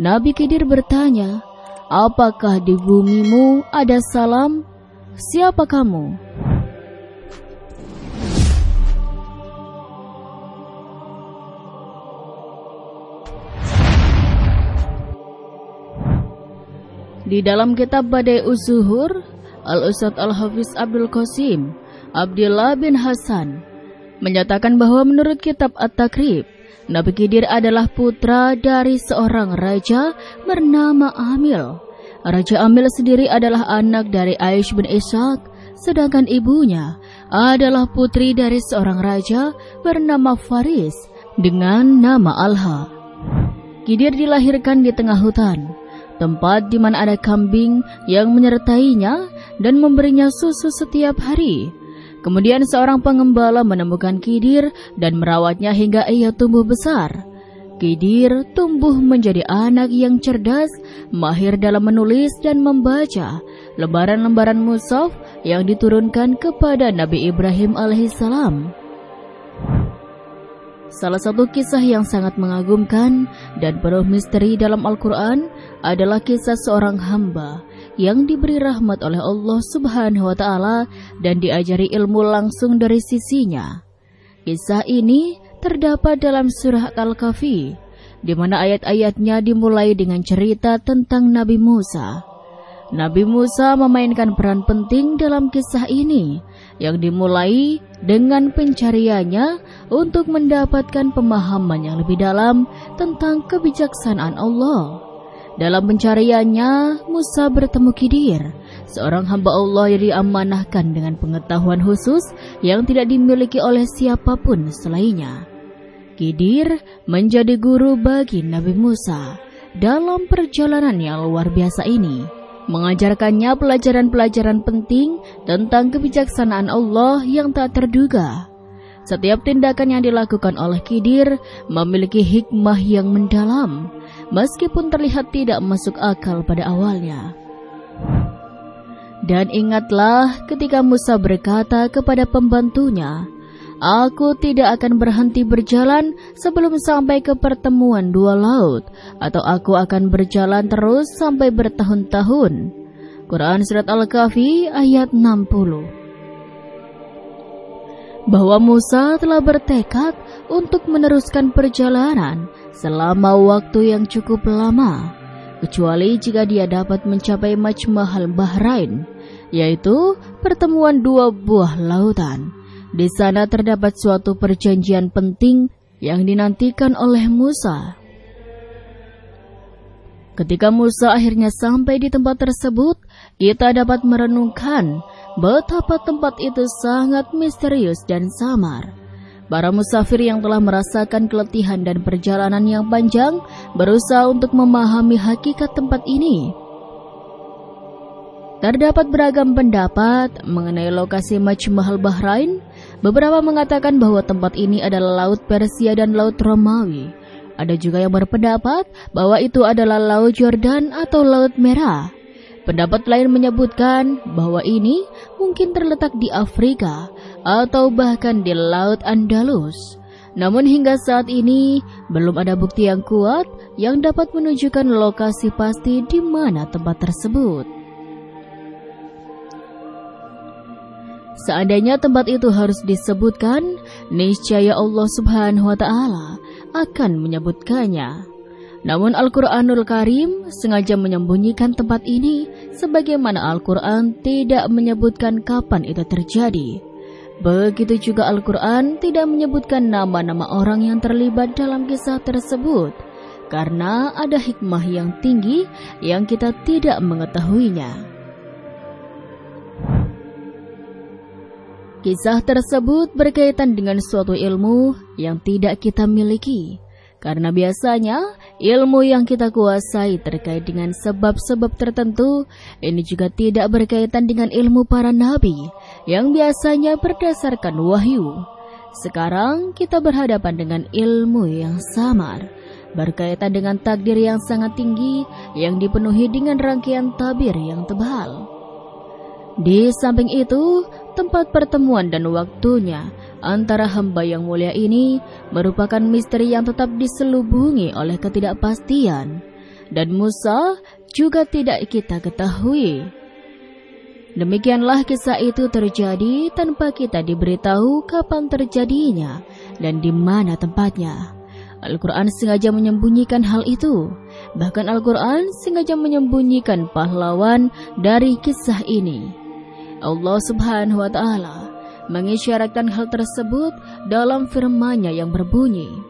Nabi Khidir bertanya, Apakah di bumimu ada salam? Siapa kamu? Di dalam kitab Badai Usuhur, Al-Ustadz Al-Hafiz Abdul Qasim, Abdullah bin Hasan, menyatakan bahwa menurut kitab At-Takrib, Nabi Khidir adalah putra dari seorang raja bernama Amil. Raja Amil sendiri adalah anak dari Aish bin Ishaq, sedangkan ibunya adalah putri dari seorang raja bernama Faris dengan nama Alha. Khidir dilahirkan di tengah hutan, tempat di mana ada kambing yang menyertainya dan memberinya susu setiap hari. Kemudian seorang pengembala menemukan Kidir dan merawatnya hingga ia tumbuh besar. Kidir tumbuh menjadi anak yang cerdas, mahir dalam menulis dan membaca lembaran-lembaran musaf yang diturunkan kepada Nabi Ibrahim alaihissalam. Salah satu kisah yang sangat mengagumkan dan penuh misteri dalam Al-Quran adalah kisah seorang hamba yang diberi rahmat oleh Allah Subhanahu wa Ta'ala dan diajari ilmu langsung dari sisinya. Kisah ini terdapat dalam Surah Al-Kahfi, di mana ayat-ayatnya dimulai dengan cerita tentang Nabi Musa. Nabi Musa memainkan peran penting dalam kisah ini, yang dimulai dengan pencariannya untuk mendapatkan pemahaman yang lebih dalam tentang kebijaksanaan Allah. Dalam pencariannya, Musa bertemu Kidir, seorang hamba Allah yang diamanahkan dengan pengetahuan khusus yang tidak dimiliki oleh siapa pun selainnya. Kidir menjadi guru bagi Nabi Musa dalam perjalanan yang luar biasa ini mengajarkannya pelajaran-pelajaran penting tentang kebijaksanaan Allah yang tak terduga. Setiap tindakan yang dilakukan oleh Kidir memiliki hikmah yang mendalam, meskipun terlihat tidak masuk akal pada awalnya. Dan ingatlah ketika Musa berkata kepada pembantunya, Aku tidak akan berhenti berjalan sebelum sampai ke pertemuan dua laut, atau aku akan berjalan terus sampai bertahun-tahun. Quran Surat Al-Kahfi ayat 60 Bahwa Musa telah bertekad untuk meneruskan perjalanan selama waktu yang cukup lama, kecuali jika dia dapat mencapai Majmahal Bahrain, yaitu pertemuan dua buah lautan. Di sana terdapat suatu perjanjian penting yang dinantikan oleh Musa. Ketika Musa akhirnya sampai di tempat tersebut, kita dapat merenungkan betapa tempat itu sangat misterius dan samar. Para musafir yang telah merasakan keletihan dan perjalanan yang panjang berusaha untuk memahami hakikat tempat ini. Terdapat beragam pendapat mengenai lokasi Majmahal Bahrain. Beberapa mengatakan bahwa tempat ini adalah Laut Persia dan Laut Romawi. Ada juga yang berpendapat bahwa itu adalah Laut Jordan atau Laut Merah. Pendapat lain menyebutkan bahwa ini mungkin terletak di Afrika atau bahkan di Laut Andalus. Namun hingga saat ini belum ada bukti yang kuat yang dapat menunjukkan lokasi pasti di mana tempat tersebut. Seandainya tempat itu harus disebutkan, niscaya Allah Subhanahu wa taala akan menyebutkannya. Namun Al-Qur'anul Karim sengaja menyembunyikan tempat ini sebagaimana Al-Qur'an tidak menyebutkan kapan itu terjadi. Begitu juga Al-Qur'an tidak menyebutkan nama-nama orang yang terlibat dalam kisah tersebut karena ada hikmah yang tinggi yang kita tidak mengetahuinya. Kisah tersebut berkaitan dengan suatu ilmu yang tidak kita miliki. Karena biasanya ilmu yang kita kuasai terkait dengan sebab-sebab tertentu ini juga tidak berkaitan dengan ilmu para nabi yang biasanya berdasarkan wahyu. Sekarang kita berhadapan dengan ilmu yang samar, berkaitan dengan takdir yang sangat tinggi yang dipenuhi dengan rangkaian tabir yang tebal. Di samping itu, tempat pertemuan dan waktunya antara hamba yang mulia ini merupakan misteri yang tetap diselubungi oleh ketidakpastian. dan Musa juga tidak kita ketahui. Demikianlah kisah itu terjadi tanpa kita diberitahu kapan terjadinya dan di mana tempatnya. Al-Quran sengaja menyembunyikan hal itu. Bahkan Al-Quran sengaja menyembunyikan pahlawan dari kisah ini. Allah subhanahu wa ta'ala mengisyaratkan hal tersebut dalam firman-Nya yang berbunyi.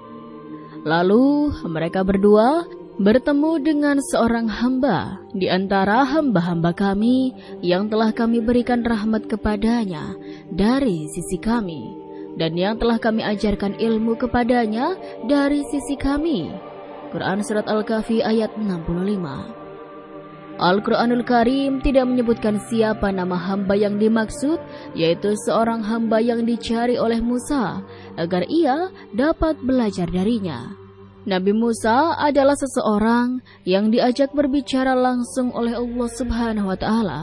Lalu mereka berdua bertemu dengan seorang hamba di antara hamba-hamba kami yang telah kami berikan rahmat kepadanya dari sisi kami dan yang telah kami ajarkan ilmu kepadanya dari sisi kami. Quran Surat Al-Kahfi ayat 65 Al-Quranul Karim tidak menyebutkan siapa nama hamba yang dimaksud, yaitu seorang hamba yang dicari oleh Musa, agar ia dapat belajar darinya. Nabi Musa adalah seseorang yang diajak berbicara langsung oleh Allah Subhanahu wa taala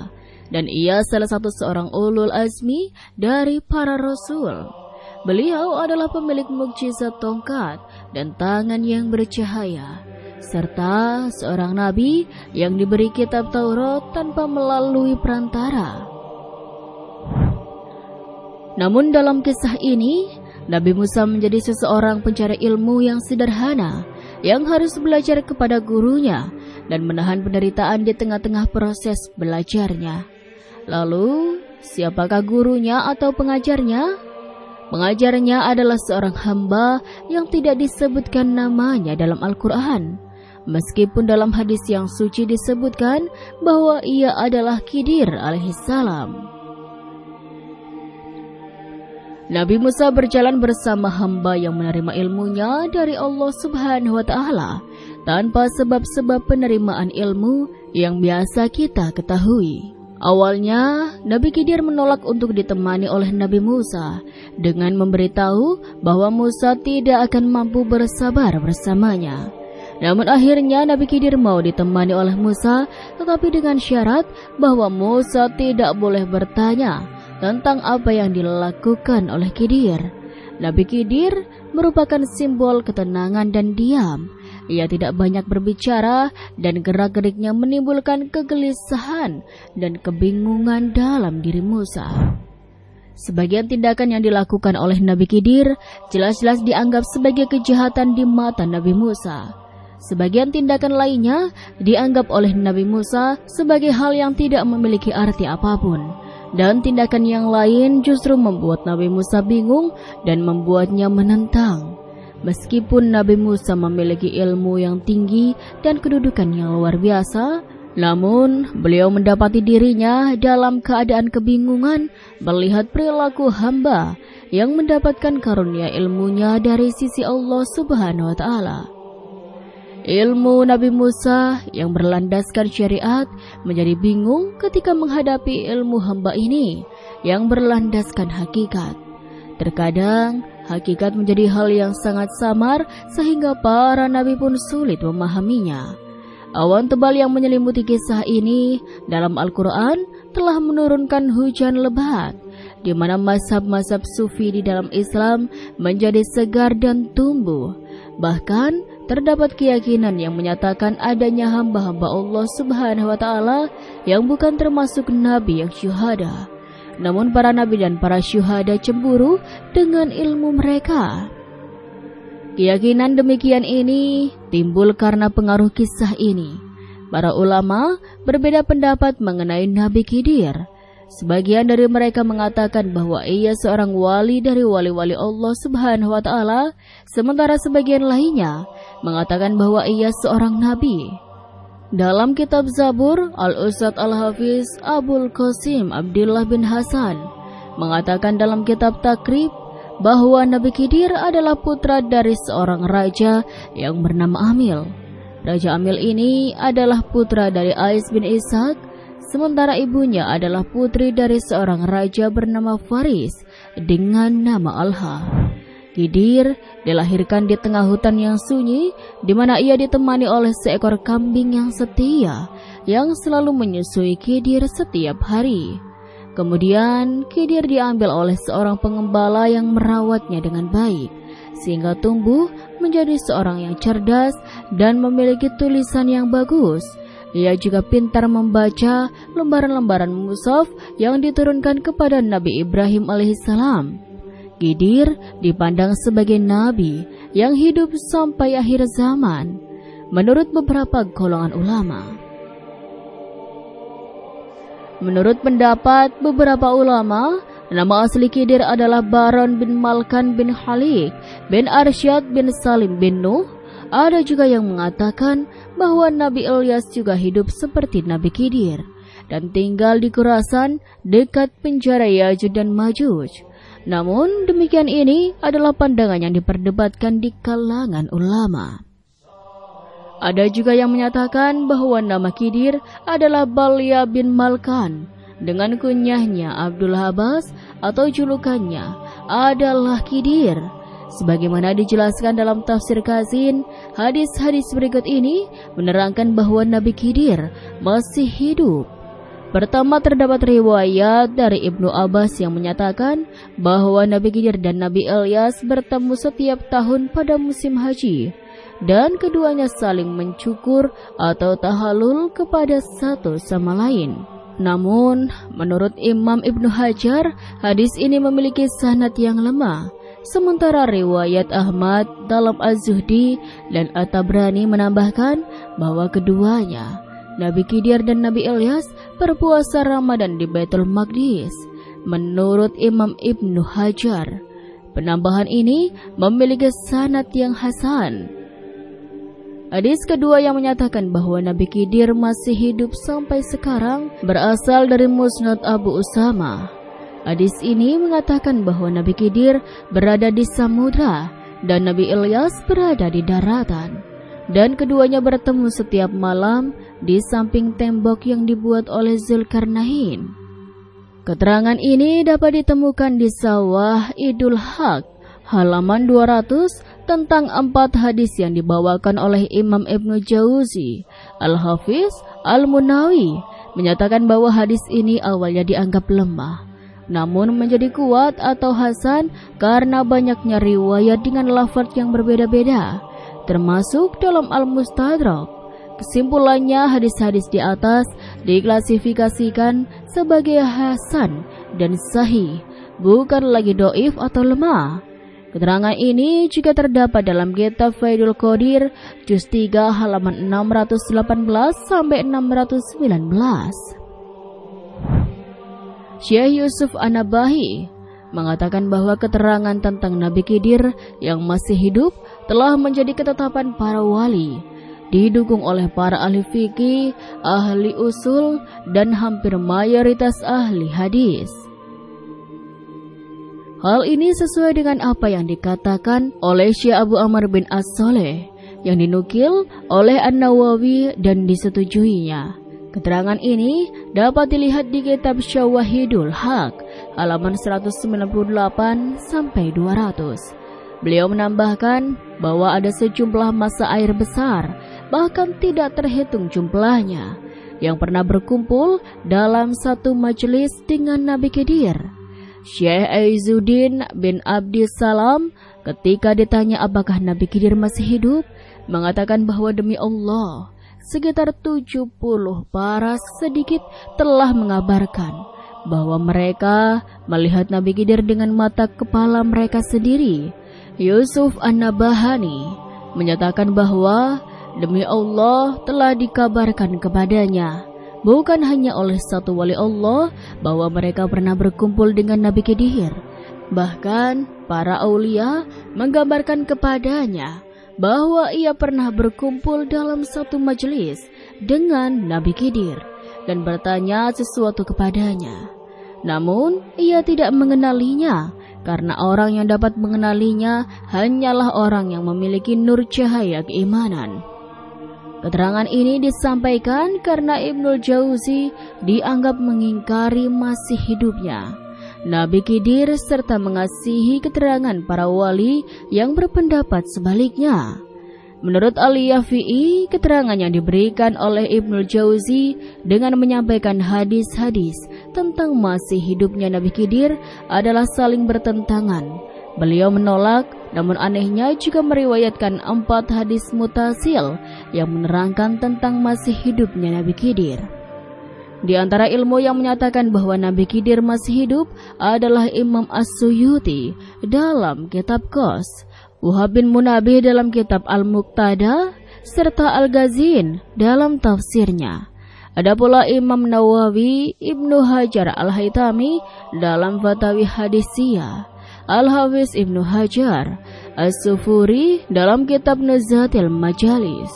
dan ia salah satu seorang ulul azmi dari para rasul. Beliau adalah pemilik mukjizat tongkat dan tangan yang bercahaya serta seorang nabi yang diberi kitab Taurat tanpa melalui perantara. Namun dalam kisah ini Nabi Musa menjadi seseorang pencari ilmu yang sederhana yang harus belajar kepada gurunya dan menahan penderitaan di tengah-tengah proses belajarnya. Lalu, siapakah gurunya atau pengajarnya? Pengajarnya adalah seorang hamba yang tidak disebutkan namanya dalam Al-Quran. Meskipun dalam hadis yang suci disebutkan bahwa ia adalah Khidir alaihissalam. Nabi Musa berjalan bersama hamba yang menerima ilmunya dari Allah Subhanahu wa taala tanpa sebab-sebab penerimaan ilmu yang biasa kita ketahui. Awalnya, Nabi Khidir menolak untuk ditemani oleh Nabi Musa dengan memberitahu bahwa Musa tidak akan mampu bersabar bersamanya. Namun akhirnya Nabi Khidir mau ditemani oleh Musa tetapi dengan syarat bahwa Musa tidak boleh bertanya tentang apa yang dilakukan oleh Kidir. Nabi Kidir merupakan simbol ketenangan dan diam. Ia tidak banyak berbicara dan gerak-geriknya menimbulkan kegelisahan dan kebingungan dalam diri Musa. Sebagian tindakan yang dilakukan oleh Nabi Kidir jelas-jelas dianggap sebagai kejahatan di mata Nabi Musa. Sebagian tindakan lainnya dianggap oleh Nabi Musa sebagai hal yang tidak memiliki arti apa pun dan tindakan yang lain justru membuat Nabi Musa bingung dan membuatnya menentang. Meskipun Nabi Musa memiliki ilmu yang tinggi dan kedudukan yang luar biasa, namun beliau mendapati dirinya dalam keadaan kebingungan melihat perilaku hamba yang mendapatkan karunia ilmunya dari sisi Allah Subhanahu wa taala. Ilmu Nabi Musa yang berlandaskan syariat menjadi bingung ketika menghadapi ilmu hamba ini yang berlandaskan hakikat. Terkadang hakikat menjadi hal yang sangat samar sehingga para nabi pun sulit memahaminya. Awan tebal yang menyelimuti kisah ini dalam Al-Quran telah menurunkan hujan lebat, di mana mazhab-mazhab sufi di dalam Islam menjadi segar dan tumbuh. Bahkan terdapat keyakinan yang menyatakan adanya hamba-hamba Allah Subhanahu wa taala yang bukan termasuk nabi yang syuhada. Namun para nabi dan para syuhada cemburu dengan ilmu mereka. Keyakinan demikian ini timbul karena pengaruh kisah ini. Para ulama berbeda pendapat mengenai Nabi Khidir. Sebagian dari mereka mengatakan bahwa ia seorang wali dari wali-wali Allah Subhanahu wa taala, sementara sebagian lainnya mengatakan bahwa ia seorang nabi. Dalam kitab Zabur, Al-Ustad Al-Hafiz Abul Qasim Abdullah bin Hasan mengatakan dalam kitab Takrib bahwa Nabi Khidir adalah putra dari seorang raja yang bernama Amil. Raja Amil ini adalah putra dari Ais bin Ishaq, sementara ibunya adalah putri dari seorang raja bernama Faris dengan nama Alha. Kidir dilahirkan di tengah hutan yang sunyi, di mana ia ditemani oleh seekor kambing yang setia, yang selalu menyusui Kidir setiap hari. Kemudian Kidir diambil oleh seorang pengembala yang merawatnya dengan baik, sehingga tumbuh menjadi seorang yang cerdas dan memiliki tulisan yang bagus. Ia juga pintar membaca lembaran-lembaran musaf yang diturunkan kepada Nabi Ibrahim alaihissalam. Gidir dipandang sebagai nabi yang hidup sampai akhir zaman, menurut beberapa golongan ulama. Menurut pendapat beberapa ulama, nama asli Khidir adalah Baron bin Malkan bin Halik bin Arsyad bin Salim bin Nuh. Ada juga yang mengatakan bahwa Nabi Ilyas juga hidup seperti Nabi Khidir dan tinggal di Kurasan dekat penjara Yajud dan Majuj. Namun demikian ini adalah pandangan yang diperdebatkan di kalangan ulama. Ada juga yang menyatakan bahwa nama Kidir adalah Balya bin Malkan dengan kunyahnya Abdul Habas atau julukannya adalah Kidir. Sebagaimana dijelaskan dalam tafsir Kazin, hadis-hadis berikut ini menerangkan bahwa Nabi Kidir masih hidup. Pertama terdapat riwayat dari Ibnu Abbas yang menyatakan bahwa Nabi Kidir dan Nabi Ilyas bertemu setiap tahun pada musim haji dan keduanya saling mencukur atau tahalul kepada satu sama lain. Namun, menurut Imam Ibnu Hajar, hadis ini memiliki sanad yang lemah. Sementara riwayat Ahmad dalam Az-Zuhdi dan At-Tabrani menambahkan bahwa keduanya, Nabi Khidir dan Nabi Ilyas, berpuasa Ramadan di Baitul Maqdis. Menurut Imam Ibnu Hajar, penambahan ini memiliki sanad yang hasan. Hadis kedua yang menyatakan bahwa Nabi Khidir masih hidup sampai sekarang berasal dari Musnad Abu Usama. Hadis ini mengatakan bahwa Nabi Khidir berada di samudra dan Nabi Ilyas berada di daratan. Dan keduanya bertemu setiap malam di samping tembok yang dibuat oleh Zulkarnain. Keterangan ini dapat ditemukan di Sawah Idul Haq, halaman 200 tentang empat hadis yang dibawakan oleh Imam Ibnu Jauzi, Al-Hafiz, Al-Munawi, menyatakan bahwa hadis ini awalnya dianggap lemah, namun menjadi kuat atau hasan karena banyaknya riwayat dengan lafaz yang berbeda-beda, termasuk dalam Al-Mustadrak. Kesimpulannya, hadis-hadis di atas diklasifikasikan sebagai hasan dan sahih, bukan lagi doif atau lemah. Keterangan ini juga terdapat dalam kitab Faidul Qadir juz 3 halaman 618 sampai 619. Syekh Yusuf Anabahi mengatakan bahwa keterangan tentang Nabi Khidir yang masih hidup telah menjadi ketetapan para wali didukung oleh para ahli fikih, ahli usul, dan hampir mayoritas ahli hadis. Hal ini sesuai dengan apa yang dikatakan oleh Syekh Abu Amr bin As-Soleh yang dinukil oleh An-Nawawi dan disetujuinya. Keterangan ini dapat dilihat di kitab Syawahidul Haq halaman 198 sampai 200. Beliau menambahkan bahwa ada sejumlah masa air besar, bahkan tidak terhitung jumlahnya, yang pernah berkumpul dalam satu majelis dengan Nabi Khidir Syekh Aizuddin bin Abdi Salam ketika ditanya apakah Nabi Khidir masih hidup, mengatakan bahwa demi Allah, sekitar 70 para sedikit telah mengabarkan bahwa mereka melihat Nabi Khidir dengan mata kepala mereka sendiri. Yusuf An-Nabahani menyatakan bahwa demi Allah telah dikabarkan kepadanya bukan hanya oleh satu wali Allah bahwa mereka pernah berkumpul dengan Nabi Khidir. Bahkan para aulia menggambarkan kepadanya bahwa ia pernah berkumpul dalam satu majelis dengan Nabi Khidir dan bertanya sesuatu kepadanya. Namun ia tidak mengenalinya karena orang yang dapat mengenalinya hanyalah orang yang memiliki nur cahaya keimanan. Keterangan ini disampaikan karena Ibnul Jauzi dianggap mengingkari masih hidupnya. Nabi Khidir serta mengasihi keterangan para wali yang berpendapat sebaliknya. Menurut Ali Yafi'i, keterangan yang diberikan oleh Ibnul Jauzi dengan menyampaikan hadis-hadis tentang masih hidupnya Nabi Khidir adalah saling bertentangan Beliau menolak, namun anehnya juga meriwayatkan empat hadis mutasil yang menerangkan tentang masih hidupnya Nabi Khidir. Di antara ilmu yang menyatakan bahwa Nabi Khidir masih hidup adalah Imam As-Suyuti dalam kitab Qos, Wahab bin Munabih dalam kitab Al-Muqtada, serta Al-Ghazin dalam tafsirnya. Ada pula Imam Nawawi Ibnu Hajar Al-Haytami dalam Fatawi Hadisiyah. Al-Hafiz Ibnu Hajar As-Sufuri dalam kitab Nuzatil Majalis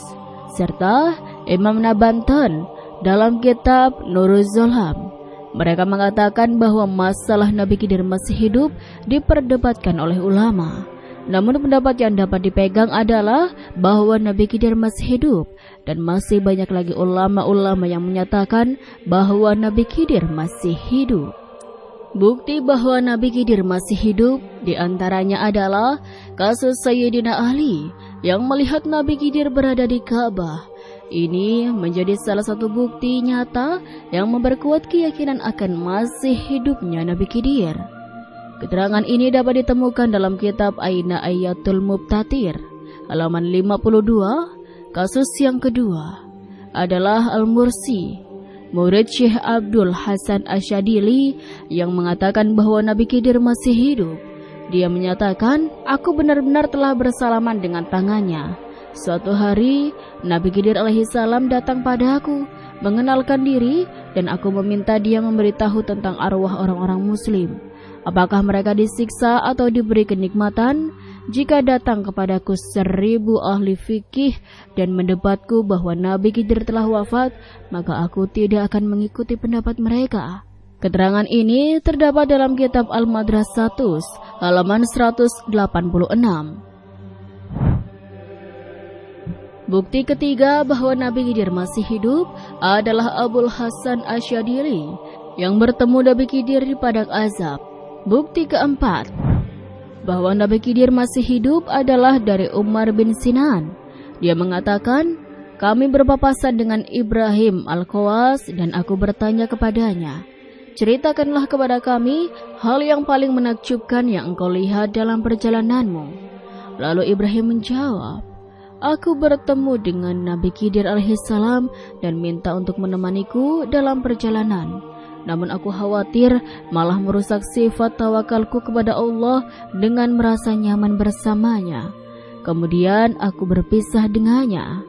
serta Imam Nabantan dalam kitab Nurul Zolam. Mereka mengatakan bahwa masalah Nabi Khidir masih hidup diperdebatkan oleh ulama. Namun pendapat yang dapat dipegang adalah bahwa Nabi Khidir masih hidup dan masih banyak lagi ulama-ulama yang menyatakan bahwa Nabi Khidir masih hidup. Bukti bahwa Nabi Khidir masih hidup di antaranya adalah kasus Sayyidina Ali yang melihat Nabi Khidir berada di Ka'bah. Ini menjadi salah satu bukti nyata yang memperkuat keyakinan akan masih hidupnya Nabi Khidir. Keterangan ini dapat ditemukan dalam kitab Aina Ayatul Mubtatir, halaman 52. Kasus yang kedua adalah Al-Mursi murid Syekh Abdul Hasan Asyadili yang mengatakan bahwa Nabi Khidir masih hidup. Dia menyatakan, aku benar-benar telah bersalaman dengan tangannya. Suatu hari, Nabi Khidir alaihissalam datang padaku, mengenalkan diri, dan aku meminta dia memberitahu tentang arwah orang-orang muslim. Apakah mereka disiksa atau diberi kenikmatan? jika datang kepadaku seribu ahli fikih dan mendebatku bahwa Nabi Khidir telah wafat, maka aku tidak akan mengikuti pendapat mereka. Keterangan ini terdapat dalam kitab Al-Madrasatus, halaman 186. Bukti ketiga bahwa Nabi Khidir masih hidup adalah Abul Hasan Asyadili yang bertemu Nabi Khidir di padang azab. Bukti keempat, bahwa Nabi Khidir masih hidup adalah dari Umar bin Sinan. Dia mengatakan, kami berpapasan dengan Ibrahim Al-Qawas dan aku bertanya kepadanya, ceritakanlah kepada kami hal yang paling menakjubkan yang engkau lihat dalam perjalananmu. Lalu Ibrahim menjawab, aku bertemu dengan Nabi Khidir alaihissalam dan minta untuk menemaniku dalam perjalanan. Namun aku khawatir malah merusak sifat tawakalku kepada Allah dengan merasa nyaman bersamanya. Kemudian aku berpisah dengannya.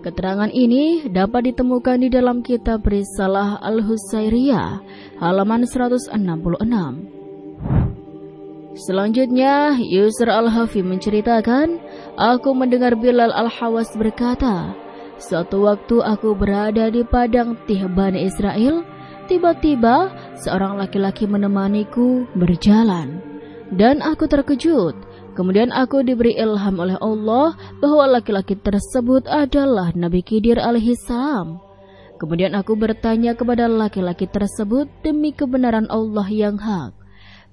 Keterangan ini dapat ditemukan di dalam kitab Risalah Al-Husairiyah halaman 166. Selanjutnya, Yusr Al-Hafi menceritakan, Aku mendengar Bilal Al-Hawas berkata, Suatu waktu aku berada di padang Tihban Israel, Tiba-tiba seorang laki-laki menemaniku berjalan dan aku terkejut. Kemudian aku diberi ilham oleh Allah bahwa laki-laki tersebut adalah Nabi Khidir alaihissalam. Kemudian aku bertanya kepada laki-laki tersebut demi kebenaran Allah yang hak.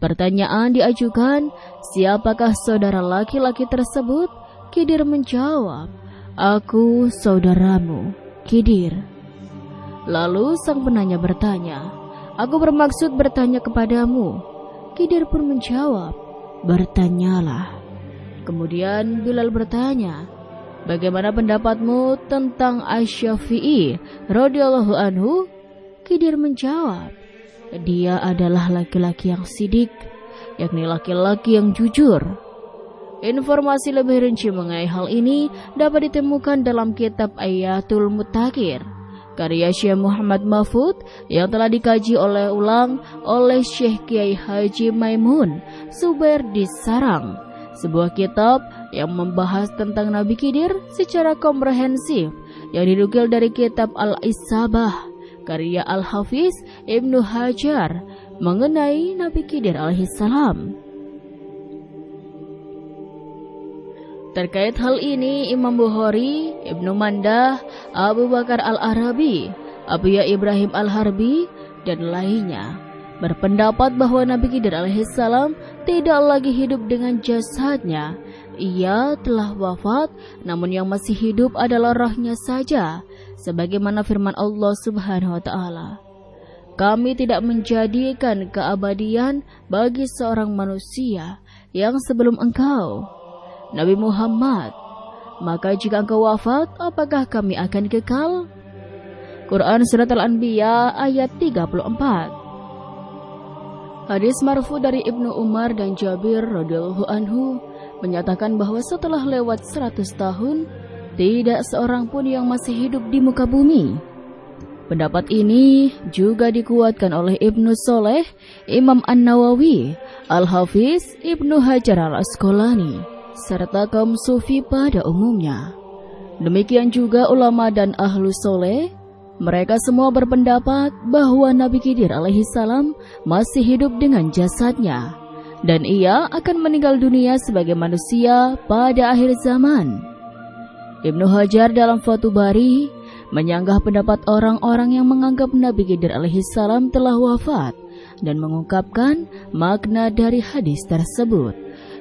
Pertanyaan diajukan, siapakah saudara laki-laki tersebut? Khidir menjawab, aku saudaramu, Khidir. Lalu sang penanya bertanya, Aku bermaksud bertanya kepadamu. Kidir pun menjawab, Bertanyalah. Kemudian Bilal bertanya, Bagaimana pendapatmu tentang Asyafi'i radhiyallahu anhu? Kidir menjawab, dia adalah laki-laki yang sidik, yakni laki-laki yang jujur. Informasi lebih rinci mengenai hal ini dapat ditemukan dalam kitab Ayatul Mutakir karya Syekh Muhammad Mahfud yang telah dikaji oleh ulang oleh Syekh Kiai Haji Maimun Suber di Sarang. Sebuah kitab yang membahas tentang Nabi Khidir secara komprehensif yang dinukil dari kitab Al-Isabah karya Al-Hafiz Ibnu Hajar mengenai Nabi Khidir alaihissalam. Terkait hal ini, Imam Bukhari, Ibnu Mandah, Abu Bakar Al-Arabi, Abu Ya Ibrahim Al-Harbi, dan lainnya berpendapat bahwa Nabi Khidir alaihissalam tidak lagi hidup dengan jasadnya. Ia telah wafat, namun yang masih hidup adalah rohnya saja, sebagaimana firman Allah Subhanahu wa taala. Kami tidak menjadikan keabadian bagi seorang manusia yang sebelum engkau, Nabi Muhammad. Maka jika engkau wafat, apakah kami akan kekal? Quran Surat Al-Anbiya ayat 34 Hadis marfu dari Ibnu Umar dan Jabir radhiyallahu anhu menyatakan bahwa setelah lewat 100 tahun, tidak seorang pun yang masih hidup di muka bumi. Pendapat ini juga dikuatkan oleh Ibnu Soleh, Imam An-Nawawi, Al-Hafiz, Ibnu Hajar al-Asqalani, serta kaum sufi pada umumnya. Demikian juga ulama dan ahlu soleh, mereka semua berpendapat bahwa Nabi Khidir alaihissalam masih hidup dengan jasadnya, dan ia akan meninggal dunia sebagai manusia pada akhir zaman. Ibnu Hajar dalam Fathul Bari menyanggah pendapat orang-orang yang menganggap Nabi Khidir alaihissalam telah wafat dan mengungkapkan makna dari hadis tersebut,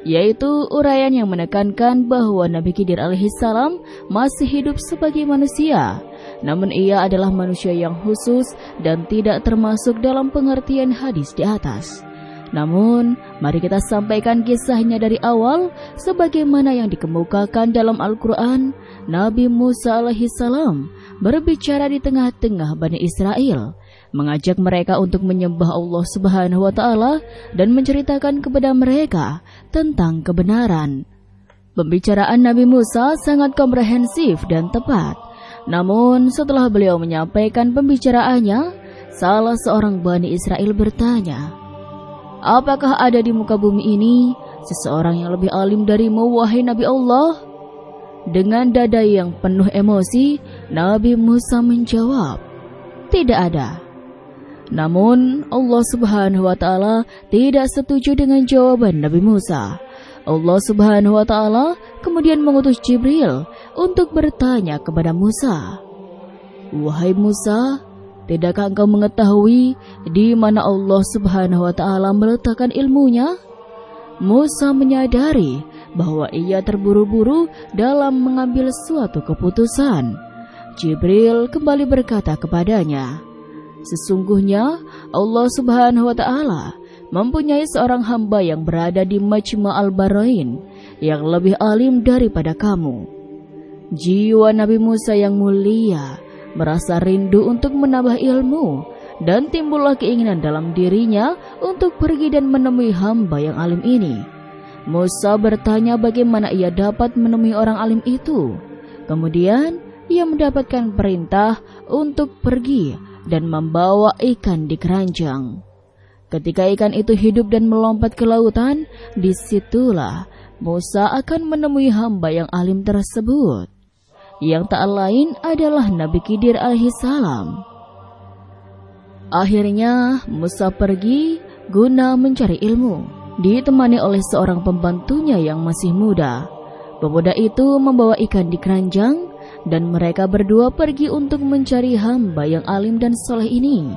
yaitu uraian yang menekankan bahwa Nabi Khidir alaihissalam masih hidup sebagai manusia, namun ia adalah manusia yang khusus dan tidak termasuk dalam pengertian hadis di atas. Namun, mari kita sampaikan kisahnya dari awal sebagaimana yang dikemukakan dalam Al-Quran. Nabi Musa alaihissalam berbicara di tengah-tengah Bani Israel, mengajak mereka untuk menyembah Allah Subhanahu wa taala dan menceritakan kepada mereka tentang kebenaran. Pembicaraan Nabi Musa sangat komprehensif dan tepat. Namun, setelah beliau menyampaikan pembicaraannya, salah seorang Bani Israel bertanya, Apakah ada di muka bumi ini seseorang yang lebih alim darimu, wahai Nabi Allah? Dengan dada yang penuh emosi, Nabi Musa menjawab, "Tidak ada." Namun, Allah Subhanahu wa Ta'ala tidak setuju dengan jawaban Nabi Musa. Allah Subhanahu wa Ta'ala kemudian mengutus Jibril untuk bertanya kepada Musa, "Wahai Musa, Tidakkah engkau mengetahui di mana Allah Subhanahu wa taala meletakkan ilmunya? Musa menyadari bahwa ia terburu-buru dalam mengambil suatu keputusan. Jibril kembali berkata kepadanya, Sesungguhnya Allah Subhanahu wa taala mempunyai seorang hamba yang berada di Majma al-Barain yang lebih alim daripada kamu. Jiwa Nabi Musa yang mulia merasa rindu untuk menambah ilmu, dan timbullah keinginan dalam dirinya untuk pergi dan menemui hamba yang alim ini. Musa bertanya bagaimana ia dapat menemui orang alim itu. Kemudian ia mendapatkan perintah untuk pergi dan membawa ikan di keranjang. Ketika ikan itu hidup dan melompat ke lautan, di situlah Musa akan menemui hamba yang alim tersebut yang tak lain adalah Nabi Khidir alaihissalam. Akhirnya Musa pergi guna mencari ilmu, ditemani oleh seorang pembantunya yang masih muda. Pemuda itu membawa ikan di keranjang dan mereka berdua pergi untuk mencari hamba yang alim dan soleh ini.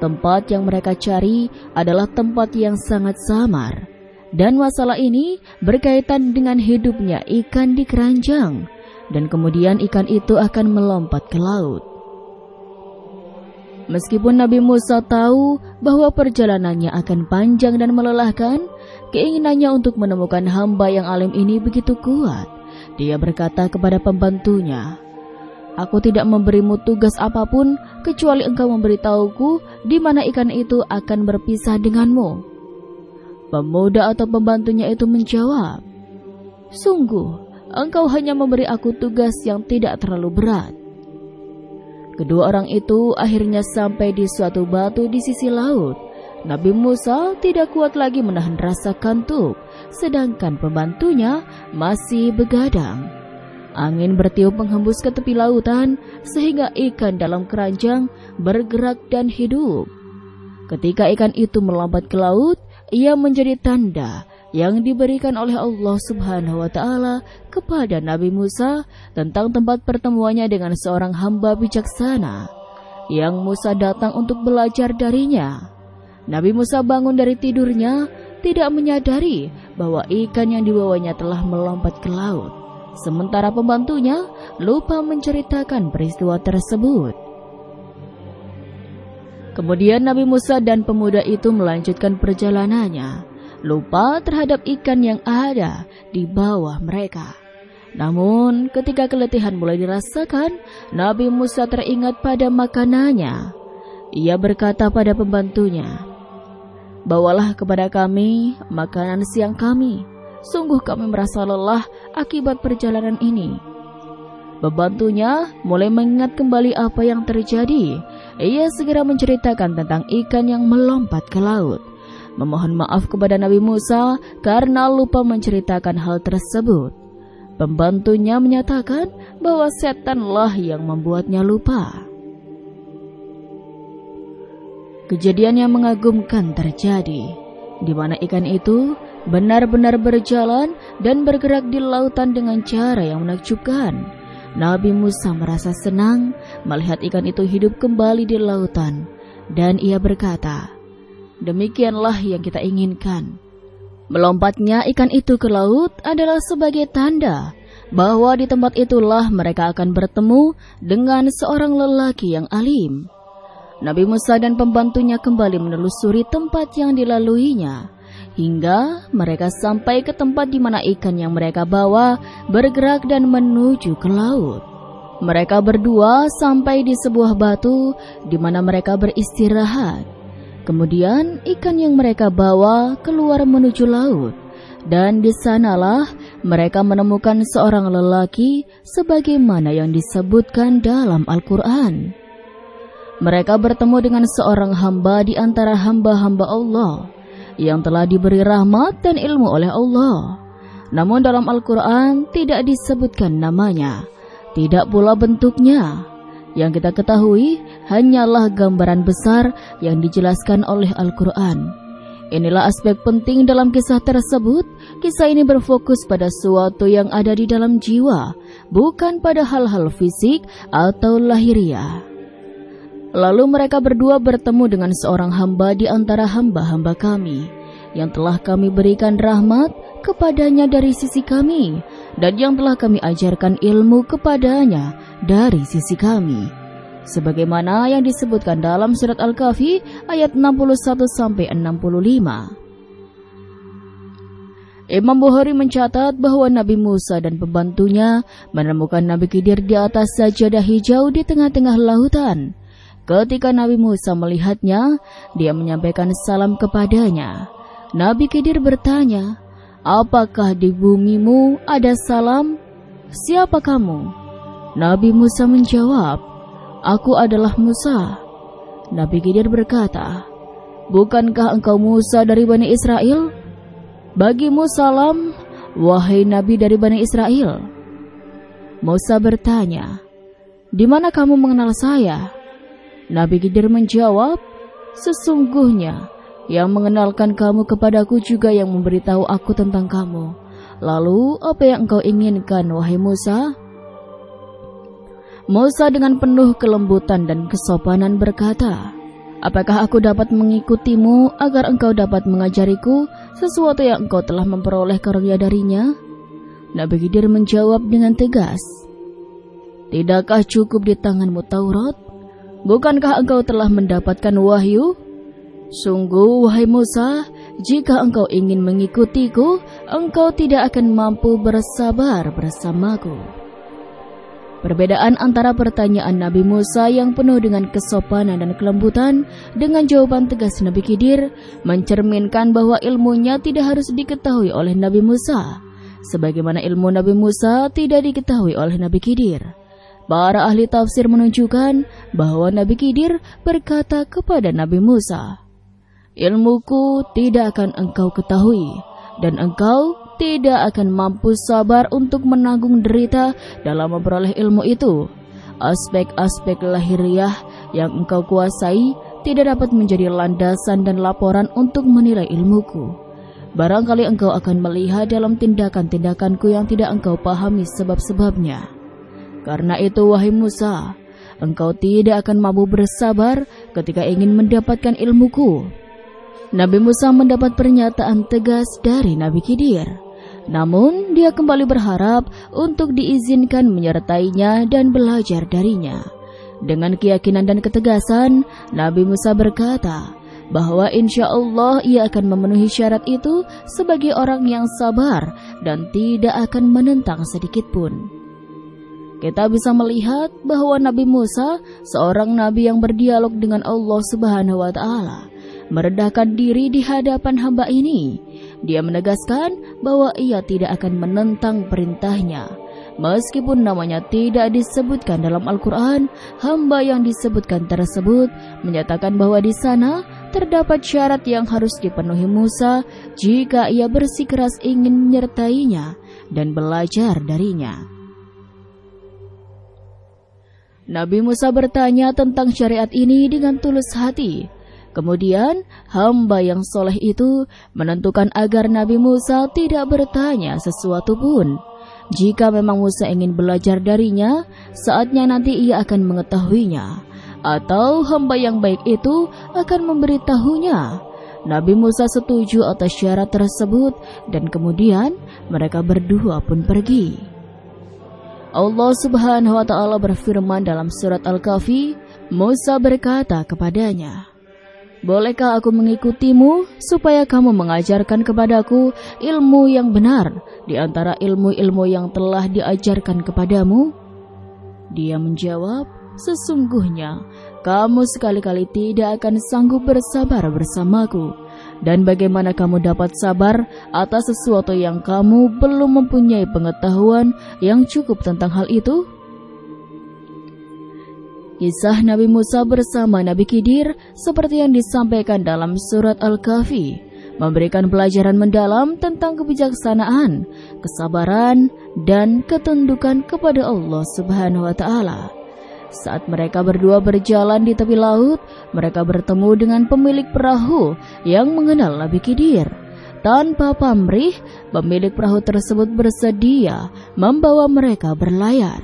Tempat yang mereka cari adalah tempat yang sangat samar. Dan masalah ini berkaitan dengan hidupnya ikan di keranjang dan kemudian ikan itu akan melompat ke laut. Meskipun Nabi Musa tahu bahwa perjalanannya akan panjang dan melelahkan, keinginannya untuk menemukan hamba yang alim ini begitu kuat. Dia berkata kepada pembantunya, Aku tidak memberimu tugas apa pun kecuali engkau memberitahuku di mana ikan itu akan berpisah denganmu. Pemuda atau pembantunya itu menjawab, Sungguh, engkau hanya memberi aku tugas yang tidak terlalu berat. Kedua orang itu akhirnya sampai di suatu batu di sisi laut. Nabi Musa tidak kuat lagi menahan rasa kantuk, sedangkan pembantunya masih begadang. Angin bertiup menghembus ke tepi lautan sehingga ikan dalam keranjang bergerak dan hidup. Ketika ikan itu melompat ke laut, ia menjadi tanda yang diberikan oleh Allah Subhanahu wa taala kepada Nabi Musa tentang tempat pertemuannya dengan seorang hamba bijaksana yang Musa datang untuk belajar darinya. Nabi Musa bangun dari tidurnya tidak menyadari bahwa ikan yang dibawanya telah melompat ke laut. Sementara pembantunya lupa menceritakan peristiwa tersebut. Kemudian Nabi Musa dan pemuda itu melanjutkan perjalanannya. lupa terhadap ikan yang ada di bawah mereka. Namun, ketika keletihan mulai dirasakan, Nabi Musa teringat pada makanannya. Ia berkata pada pembantunya, "Bawalah kepada kami makanan siang kami. Sungguh kami merasa lelah akibat perjalanan ini." Pembantunya mulai mengingat kembali apa yang terjadi. Ia segera menceritakan tentang ikan yang melompat ke laut. Memohon maaf kepada Nabi Musa karena lupa menceritakan hal tersebut. Pembantunya menyatakan bahwa setanlah yang membuatnya lupa. Kejadian yang mengagumkan terjadi, di mana ikan itu benar-benar berjalan dan bergerak di lautan dengan cara yang menakjubkan. Nabi Musa merasa senang melihat ikan itu hidup kembali di lautan, dan ia berkata, "Demikianlah yang kita inginkan." Melompatnya ikan itu ke laut adalah sebagai tanda bahwa di tempat itulah mereka akan bertemu dengan seorang lelaki yang alim. Nabi Musa dan pembantunya kembali menelusuri tempat yang dilaluinya hingga mereka sampai ke tempat di mana ikan yang mereka bawa bergerak dan menuju ke laut. Mereka berdua sampai di sebuah batu di mana mereka beristirahat. Kemudian ikan yang mereka bawa keluar menuju laut. Dan di sanalah mereka menemukan seorang lelaki sebagaimana yang disebutkan dalam Al-Quran. Mereka bertemu dengan seorang hamba di antara hamba-hamba Allah yang telah diberi rahmat dan ilmu oleh Allah. Namun dalam Al-Quran tidak disebutkan namanya, tidak pula bentuknya. Yang kita ketahui hanyalah gambaran besar yang dijelaskan oleh Al-Quran. Inilah aspek penting dalam kisah tersebut. Kisah ini berfokus pada sesuatu yang ada di dalam jiwa, bukan pada hal-hal fisik atau lahiriah. Lalu mereka berdua bertemu dengan seorang hamba di antara hamba-hamba kami, yang telah kami berikan rahmat kepadanya dari sisi kami, dan yang telah kami ajarkan ilmu kepadanya dari sisi kami. Sebagaimana yang disebutkan dalam surat Al-Kahfi ayat 61 sampai 65. Imam Bukhari mencatat bahwa Nabi Musa dan pembantunya menemukan Nabi Khidir di atas sajadah hijau di tengah-tengah lautan. Ketika Nabi Musa melihatnya, dia menyampaikan salam kepadanya. Nabi Khidir bertanya, Apakah di bumimu ada salam? Siapa kamu? Nabi Musa menjawab, Aku adalah Musa. Nabi Khidir berkata, Bukankah engkau Musa dari Bani Israel? Bagimu salam, wahai Nabi dari Bani Israel. Musa bertanya, Di mana kamu mengenal saya? Nabi Khidir menjawab, Sesungguhnya yang mengenalkan kamu kepadaku juga yang memberitahu aku tentang kamu. Lalu apa yang engkau inginkan wahai Musa? Musa dengan penuh kelembutan dan kesopanan berkata, Apakah aku dapat mengikutimu agar engkau dapat mengajariku sesuatu yang engkau telah memperoleh karunia darinya? Nabi Khidir menjawab dengan tegas, Tidakkah cukup di tanganmu Taurat? Bukankah engkau telah mendapatkan wahyu? Sungguh, wahai Musa, jika engkau ingin mengikutiku, engkau tidak akan mampu bersabar bersamaku. Perbedaan antara pertanyaan Nabi Musa yang penuh dengan kesopanan dan kelembutan dengan jawaban tegas Nabi Khidir mencerminkan bahwa ilmunya tidak harus diketahui oleh Nabi Musa, sebagaimana ilmu Nabi Musa tidak diketahui oleh Nabi Khidir. Para ahli tafsir menunjukkan bahwa Nabi Khidir berkata kepada Nabi Musa, Ilmuku tidak akan engkau ketahui, dan engkau tidak akan mampu sabar untuk menanggung derita dalam memperoleh ilmu itu. Aspek-aspek lahiriah yang engkau kuasai tidak dapat menjadi landasan dan laporan untuk menilai ilmuku. Barangkali engkau akan melihat dalam tindakan-tindakanku yang tidak engkau pahami sebab-sebabnya. Karena itu, wahai Musa, engkau tidak akan mampu bersabar ketika ingin mendapatkan ilmuku. Nabi Musa mendapat pernyataan tegas dari Nabi Khidir. Namun, dia kembali berharap untuk diizinkan menyertainya dan belajar darinya. Dengan keyakinan dan ketegasan, Nabi Musa berkata, bahwa insya Allah ia akan memenuhi syarat itu sebagai orang yang sabar dan tidak akan menentang sedikit pun. Kita bisa melihat bahwa Nabi Musa, seorang nabi yang berdialog dengan Allah Subhanahu wa taala, meredahkan diri di hadapan hamba ini. Dia menegaskan bahwa ia tidak akan menentang perintahnya. Meskipun namanya tidak disebutkan dalam Al-Quran, hamba yang disebutkan tersebut menyatakan bahwa di sana terdapat syarat yang harus dipenuhi Musa jika ia bersikeras ingin menyertainya dan belajar darinya. Nabi Musa bertanya tentang syariat ini dengan tulus hati. Kemudian hamba yang soleh itu menentukan agar Nabi Musa tidak bertanya sesuatu pun. Jika memang Musa ingin belajar darinya, saatnya nanti ia akan mengetahuinya. Atau hamba yang baik itu akan memberitahunya. Nabi Musa setuju atas syarat tersebut dan kemudian mereka berdua pun pergi. Allah Subhanahu wa taala berfirman dalam surat Al-Kahfi, Musa berkata kepadanya, Bolehkah aku mengikutimu supaya kamu mengajarkan kepadaku ilmu yang benar di antara ilmu-ilmu yang telah diajarkan kepadamu? Dia menjawab, Sesungguhnya kamu sekali-kali tidak akan sanggup bersabar bersamaku. Dan bagaimana kamu dapat sabar atas sesuatu yang kamu belum mempunyai pengetahuan yang cukup tentang hal itu? Kisah Nabi Musa bersama Nabi Khidir seperti yang disampaikan dalam surat Al-Kahfi memberikan pelajaran mendalam tentang kebijaksanaan, kesabaran, dan ketundukan kepada Allah Subhanahu wa taala. Saat mereka berdua berjalan di tepi laut, mereka bertemu dengan pemilik perahu yang mengenal Nabi Khidir. Tanpa pamrih, pemilik perahu tersebut bersedia membawa mereka berlayar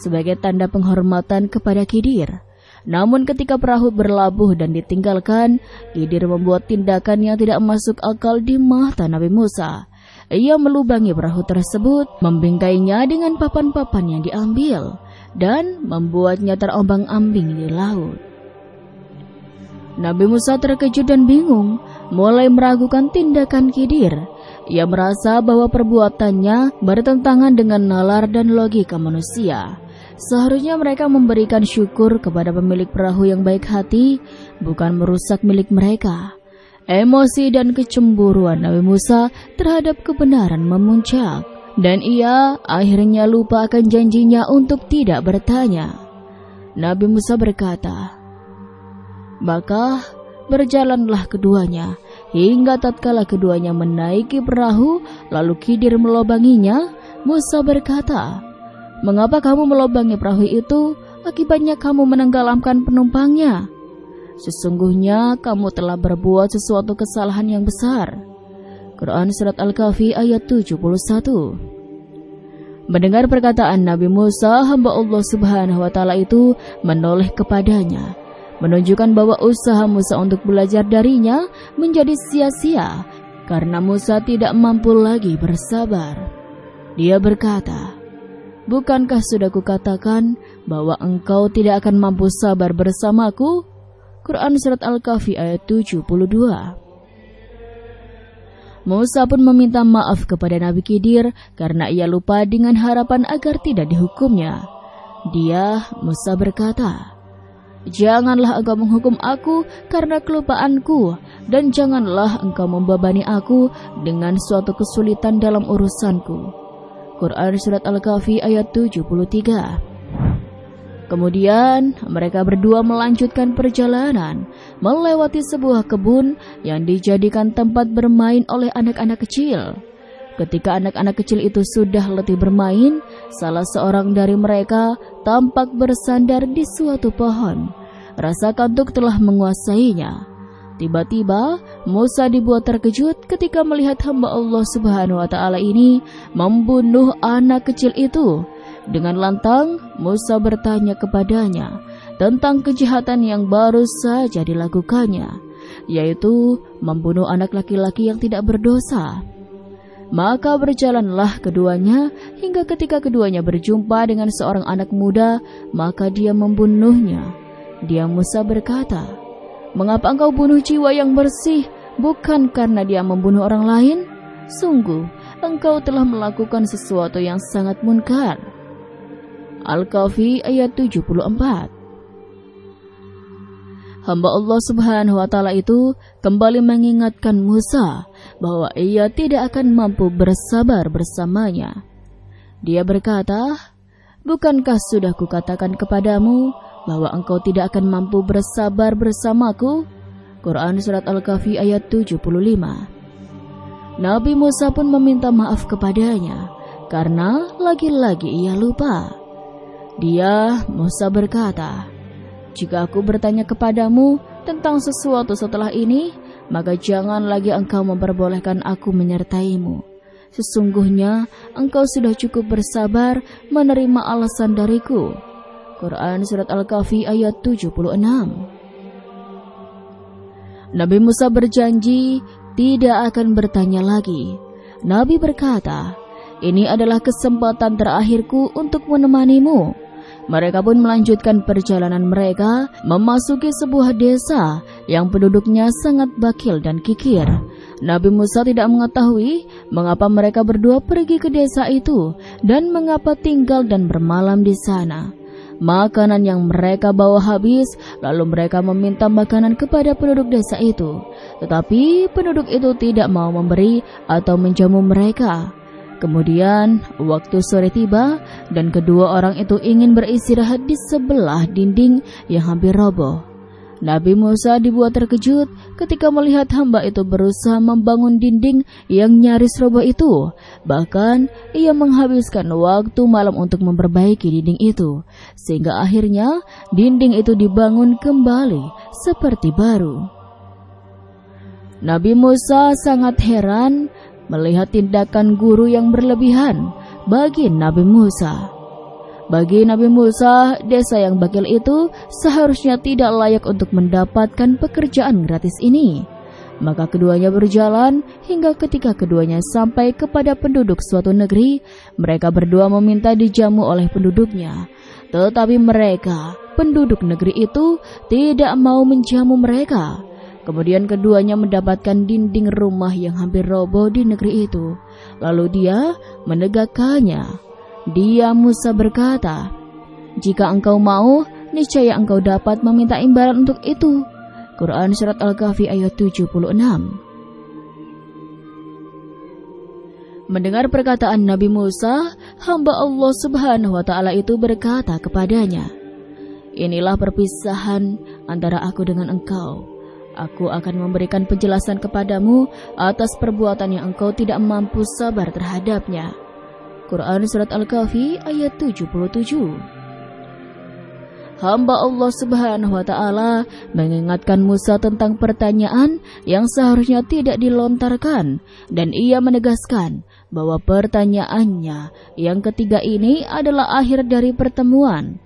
sebagai tanda penghormatan kepada Kidir. Namun ketika perahu berlabuh dan ditinggalkan, Kidir membuat tindakan yang tidak masuk akal di mata Nabi Musa. Ia melubangi perahu tersebut, membingkainya dengan papan-papan yang diambil, dan membuatnya terombang-ambing di laut. Nabi Musa terkejut dan bingung, mulai meragukan tindakan Kidir. Ia merasa bahwa perbuatannya bertentangan dengan nalar dan logika manusia. Seharusnya mereka memberikan syukur kepada pemilik perahu yang baik hati, bukan merusak milik mereka. Emosi dan kecemburuan Nabi Musa terhadap kebenaran memuncak, dan ia akhirnya lupa akan janjinya untuk tidak bertanya. Nabi Musa berkata, Maka berjalanlah keduanya, hingga tatkala keduanya menaiki perahu, lalu Kidir melobanginya, Musa berkata, Mengapa kamu melobangi perahu itu? Akibatnya kamu menenggelamkan penumpangnya. Sesungguhnya kamu telah berbuat sesuatu kesalahan yang besar. Quran Surat Al-Kahfi ayat 71 Mendengar perkataan Nabi Musa, hamba Allah subhanahu wa ta'ala itu menoleh kepadanya, menunjukkan bahwa usaha Musa untuk belajar darinya menjadi sia-sia karena Musa tidak mampu lagi bersabar. Dia berkata, Bukankah sudah kukatakan bahwa engkau tidak akan mampu sabar bersamaku? Quran Surat Al-Kahfi ayat 72 Musa pun meminta maaf kepada Nabi Khidir karena ia lupa dengan harapan agar tidak dihukumnya. Dia, Musa berkata, Janganlah engkau menghukum aku karena kelupaanku, dan janganlah engkau membebani aku dengan suatu kesulitan dalam urusanku. Quran Surat Al-Kahfi ayat 73 Kemudian mereka berdua melanjutkan perjalanan melewati sebuah kebun yang dijadikan tempat bermain oleh anak-anak kecil. Ketika anak-anak kecil itu sudah letih bermain, salah seorang dari mereka tampak bersandar di suatu pohon. Rasa kantuk telah menguasainya. Tiba-tiba Musa dibuat terkejut ketika melihat hamba Allah Subhanahu wa taala ini membunuh anak kecil itu. Dengan lantang Musa bertanya kepadanya tentang kejahatan yang baru saja dilakukannya, yaitu membunuh anak laki-laki yang tidak berdosa. Maka berjalanlah keduanya hingga ketika keduanya berjumpa dengan seorang anak muda, maka dia membunuhnya. Dia Musa berkata, Mengapa engkau bunuh jiwa yang bersih bukan karena dia membunuh orang lain? Sungguh, engkau telah melakukan sesuatu yang sangat munkar. Al-Kahfi ayat 74 Hamba Allah Subhanahu wa taala itu kembali mengingatkan Musa bahwa ia tidak akan mampu bersabar bersamanya. Dia berkata, "Bukankah sudah kukatakan kepadamu bahwa engkau tidak akan mampu bersabar bersamaku?" Quran surat Al-Kahfi ayat 75. Nabi Musa pun meminta maaf kepadanya karena lagi-lagi ia lupa. Dia Musa berkata, jika aku bertanya kepadamu tentang sesuatu setelah ini, maka jangan lagi engkau memperbolehkan aku menyertaimu. Sesungguhnya engkau sudah cukup bersabar menerima alasan dariku. Quran Surat Al-Kahfi ayat 76 Nabi Musa berjanji tidak akan bertanya lagi. Nabi berkata, ini adalah kesempatan terakhirku untuk menemanimu. Mereka pun melanjutkan perjalanan mereka memasuki sebuah desa yang penduduknya sangat bakil dan kikir. Nabi Musa tidak mengetahui mengapa mereka berdua pergi ke desa itu dan mengapa tinggal dan bermalam di sana. Makanan yang mereka bawa habis, lalu mereka meminta makanan kepada penduduk desa itu. Tetapi penduduk itu tidak mau memberi atau menjamu mereka. Kemudian waktu sore tiba dan kedua orang itu ingin beristirahat di sebelah dinding yang hampir roboh. Nabi Musa dibuat terkejut ketika melihat hamba itu berusaha membangun dinding yang nyaris roboh itu. Bahkan ia menghabiskan waktu malam untuk memperbaiki dinding itu, sehingga akhirnya dinding itu dibangun kembali seperti baru. Nabi Musa sangat heran melihat tindakan guru yang berlebihan bagi Nabi Musa. Bagi Nabi Musa, desa yang bakil itu seharusnya tidak layak untuk mendapatkan pekerjaan gratis ini. Maka keduanya berjalan hingga ketika keduanya sampai kepada penduduk suatu negeri, mereka berdua meminta dijamu oleh penduduknya. Tetapi mereka, penduduk negeri itu, tidak mau menjamu mereka. Kemudian keduanya mendapatkan dinding rumah yang hampir roboh di negeri itu. Lalu dia menegakkannya. Dia Musa berkata, "Jika engkau mau, niscaya engkau dapat meminta imbalan untuk itu." Quran surat Al-Kahfi ayat 76. Mendengar perkataan Nabi Musa, hamba Allah Subhanahu wa taala itu berkata kepadanya, "Inilah perpisahan antara aku dengan engkau." Aku akan memberikan penjelasan kepadamu atas perbuatan yang engkau tidak mampu sabar terhadapnya. Quran Surat Al-Kahfi ayat 77 Hamba Allah Subhanahu wa taala mengingatkan Musa tentang pertanyaan yang seharusnya tidak dilontarkan dan ia menegaskan bahwa pertanyaannya yang ketiga ini adalah akhir dari pertemuan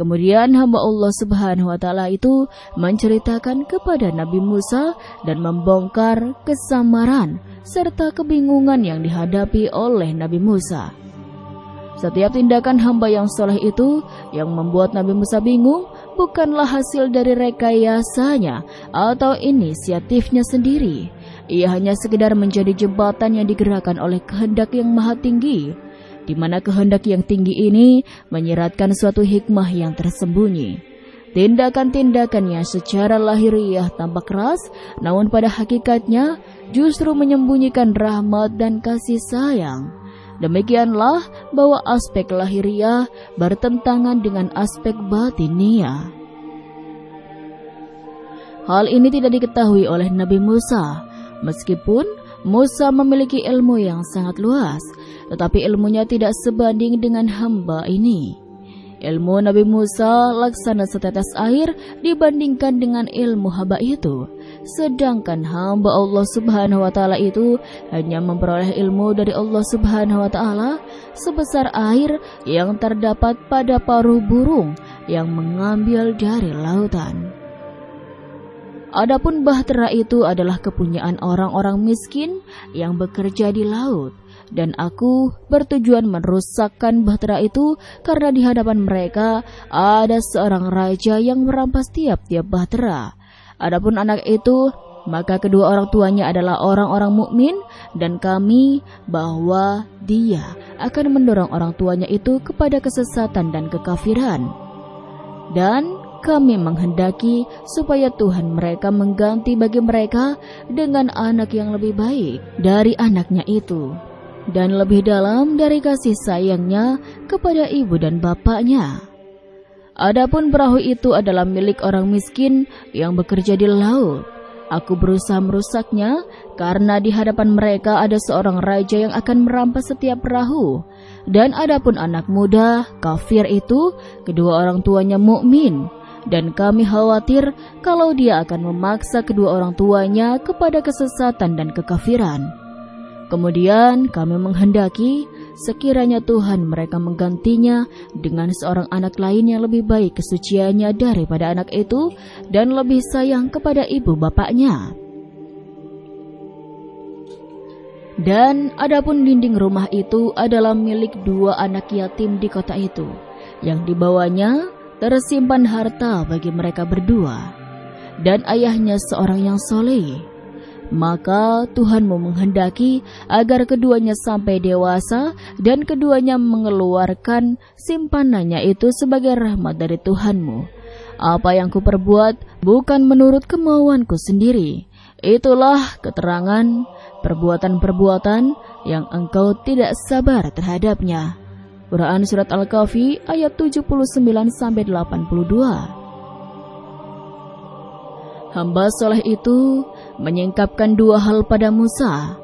Kemudian hamba Allah Subhanahu wa taala itu menceritakan kepada Nabi Musa dan membongkar kesamaran serta kebingungan yang dihadapi oleh Nabi Musa. Setiap tindakan hamba yang soleh itu yang membuat Nabi Musa bingung bukanlah hasil dari rekayasanya atau inisiatifnya sendiri. Ia hanya sekedar menjadi jembatan yang digerakkan oleh kehendak yang maha tinggi di mana kehendak yang tinggi ini menyiratkan suatu hikmah yang tersembunyi. Tindakan-tindakannya secara lahiriah tampak keras, namun pada hakikatnya justru menyembunyikan rahmat dan kasih sayang. Demikianlah bahwa aspek lahiriah bertentangan dengan aspek batiniah. Hal ini tidak diketahui oleh Nabi Musa, meskipun Musa memiliki ilmu yang sangat luas, tetapi ilmunya tidak sebanding dengan hamba ini. Ilmu Nabi Musa laksana setetes air dibandingkan dengan ilmu hamba itu. Sedangkan hamba Allah Subhanahu wa taala itu hanya memperoleh ilmu dari Allah Subhanahu wa taala sebesar air yang terdapat pada paruh burung yang mengambil dari lautan. Adapun bahtera itu adalah kepunyaan orang-orang miskin yang bekerja di laut, dan aku bertujuan merusakkan bahtera itu karena di hadapan mereka ada seorang raja yang merampas tiap-tiap bahtera. Adapun anak itu maka kedua orang tuanya adalah orang-orang mukmin dan kami bahwa dia akan mendorong orang tuanya itu kepada kesesatan dan kekafiran. Dan kami menghendaki supaya Tuhan mereka mengganti bagi mereka dengan anak yang lebih baik dari anaknya itu dan lebih dalam dari kasih sayangnya kepada ibu dan bapaknya. Adapun perahu itu adalah milik orang miskin yang bekerja di laut Aku berusaha merusaknya karena di hadapan mereka ada seorang raja yang akan merampas setiap perahu. Dan adapun anak muda, kafir itu, kedua orang tuanya mukmin. Dan kami khawatir kalau dia akan memaksa kedua orang tuanya kepada kesesatan dan kekafiran. Kemudian kami menghendaki sekiranya Tuhan mereka menggantinya dengan seorang anak lain yang lebih baik kesuciannya daripada anak itu dan lebih sayang kepada ibu bapaknya. Dan adapun dinding rumah itu adalah milik dua anak yatim di kota itu, yang dibawanya tersimpan harta bagi mereka berdua, dan ayahnya seorang yang soleh maka Tuhanmu menghendaki agar keduanya sampai dewasa dan keduanya mengeluarkan simpanannya itu sebagai rahmat dari Tuhanmu. Apa yang kuperbuat bukan menurut kemauanku sendiri. Itulah keterangan perbuatan-perbuatan yang engkau tidak sabar terhadapnya. Quran Surat Al-Kahfi ayat 79 sampai 82. Hamba soleh itu menyingkapkan dua hal pada Musa.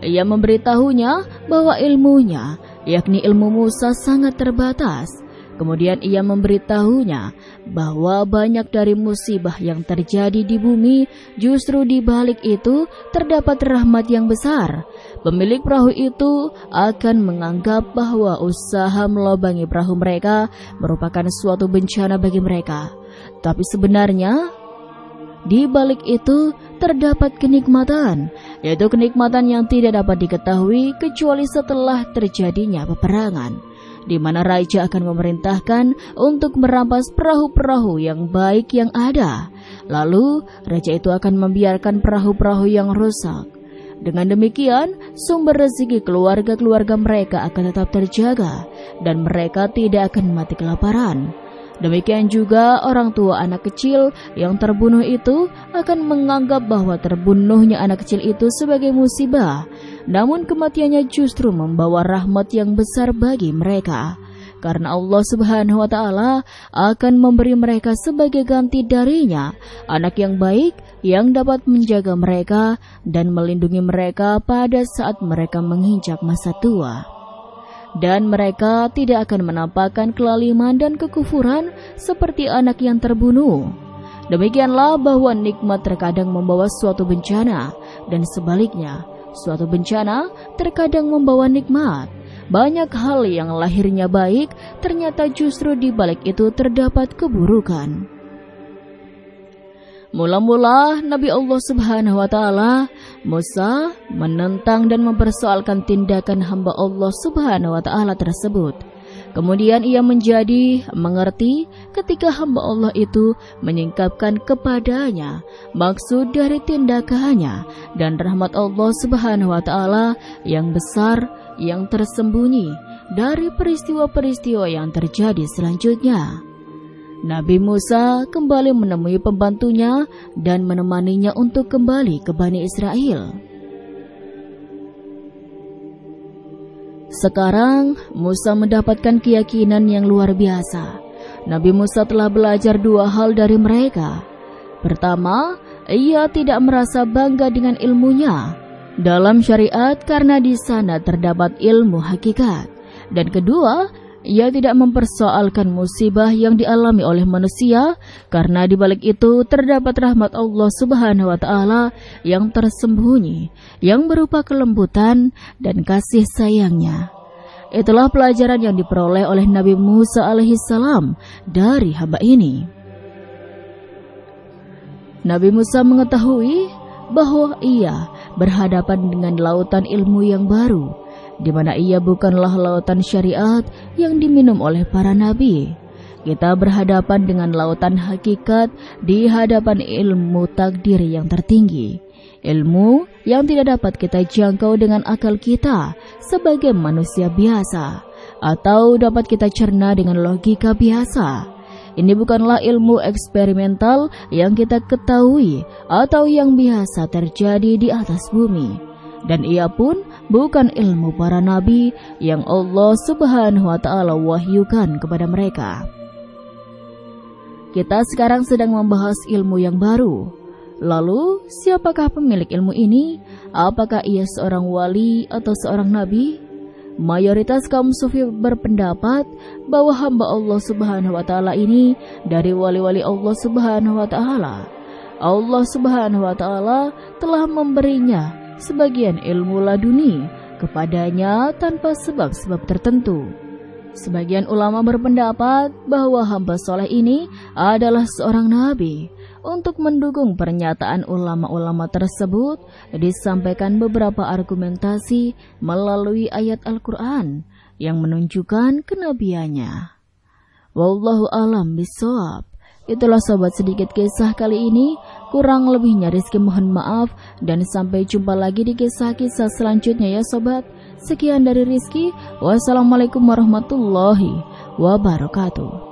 Ia memberitahunya bahwa ilmunya, yakni ilmu Musa sangat terbatas. Kemudian ia memberitahunya bahwa banyak dari musibah yang terjadi di bumi justru di balik itu terdapat rahmat yang besar. Pemilik perahu itu akan menganggap bahwa usaha melobangi perahu mereka merupakan suatu bencana bagi mereka. Tapi sebenarnya di balik itu terdapat kenikmatan, yaitu kenikmatan yang tidak dapat diketahui kecuali setelah terjadinya peperangan, di mana raja akan memerintahkan untuk merampas perahu-perahu yang baik yang ada. Lalu, raja itu akan membiarkan perahu-perahu yang rusak. Dengan demikian, sumber rezeki keluarga-keluarga mereka akan tetap terjaga dan mereka tidak akan mati kelaparan. Demikian juga orang tua anak kecil yang terbunuh itu akan menganggap bahwa terbunuhnya anak kecil itu sebagai musibah. Namun kematiannya justru membawa rahmat yang besar bagi mereka. Karena Allah Subhanahu wa taala akan memberi mereka sebagai ganti darinya anak yang baik yang dapat menjaga mereka dan melindungi mereka pada saat mereka menginjak masa tua dan mereka tidak akan menampakkan kelaliman dan kekufuran seperti anak yang terbunuh. Demikianlah bahwa nikmat terkadang membawa suatu bencana dan sebaliknya, suatu bencana terkadang membawa nikmat. Banyak hal yang lahirnya baik ternyata justru di balik itu terdapat keburukan. Mula-mula Nabi Allah Subhanahu wa taala Musa menentang dan mempersoalkan tindakan hamba Allah Subhanahu wa taala tersebut. Kemudian ia menjadi mengerti ketika hamba Allah itu menyingkapkan kepadanya maksud dari tindakannya dan rahmat Allah Subhanahu wa taala yang besar yang tersembunyi dari peristiwa-peristiwa yang terjadi selanjutnya. Nabi Musa kembali menemui pembantunya dan menemaninya untuk kembali ke Bani Israel. Sekarang Musa mendapatkan keyakinan yang luar biasa. Nabi Musa telah belajar dua hal dari mereka. Pertama, ia tidak merasa bangga dengan ilmunya dalam syariat karena di sana terdapat ilmu hakikat. Dan kedua, ia tidak mempersoalkan musibah yang dialami oleh manusia karena di balik itu terdapat rahmat Allah Subhanahu wa taala yang tersembunyi yang berupa kelembutan dan kasih sayangnya. Itulah pelajaran yang diperoleh oleh Nabi Musa alaihissalam dari hamba ini. Nabi Musa mengetahui bahwa ia berhadapan dengan lautan ilmu yang baru di mana ia bukanlah lautan syariat yang diminum oleh para nabi. kita berhadapan dengan lautan hakikat di hadapan ilmu takdir yang tertinggi. Ilmu yang tidak dapat kita jangkau dengan akal kita sebagai manusia biasa, atau dapat kita cerna dengan logika biasa. Ini bukanlah ilmu eksperimental yang kita ketahui atau yang biasa terjadi di atas bumi. Dan ia pun bukan ilmu para nabi yang Allah Subhanahu wa taala wahyukan kepada mereka. Kita sekarang sedang membahas ilmu yang baru. Lalu, siapakah pemilik ilmu ini? Apakah ia seorang wali atau seorang nabi? Mayoritas kaum sufi berpendapat bahwa hamba Allah Subhanahu wa taala ini dari wali-wali Allah Subhanahu wa taala. Allah Subhanahu wa taala telah memberinya sebagian ilmu laduni kepadanya tanpa sebab-sebab tertentu. Sebagian ulama berpendapat bahwa hamba soleh ini adalah seorang nabi. Untuk mendukung pernyataan ulama-ulama tersebut, disampaikan beberapa argumentasi melalui ayat Al-Quran yang menunjukkan kenabiannya. Wallahu alam bisawab. Itulah sobat sedikit kisah kali ini. Kurang lebihnya Rizky mohon maaf dan sampai jumpa lagi di kisah-kisah selanjutnya ya sobat. Sekian dari Rizky. Wassalamualaikum warahmatullahi wabarakatuh.